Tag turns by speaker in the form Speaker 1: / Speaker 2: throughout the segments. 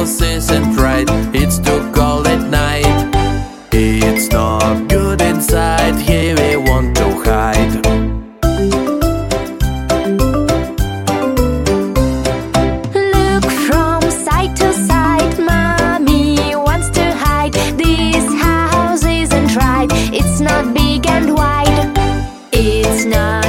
Speaker 1: house isn't right. It's too cold at night. It's not good inside. Here we want to hide.
Speaker 2: Look from side to side, mommy wants to hide. This house isn't right, it's not big and wide. It's not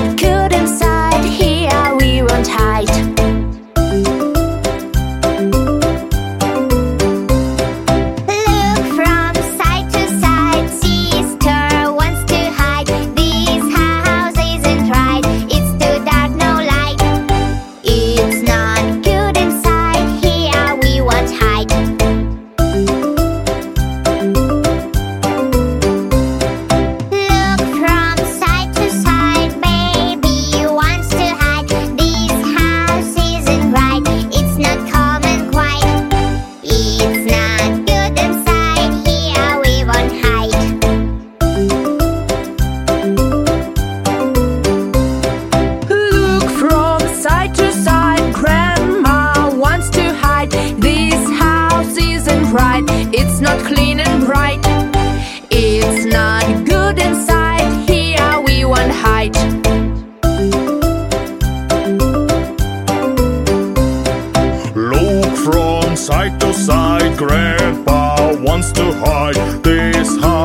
Speaker 2: isn't it's not
Speaker 3: clean and bright. It's not good inside, here we won't hide.
Speaker 4: Look from side to side, Grandpa wants to hide. This house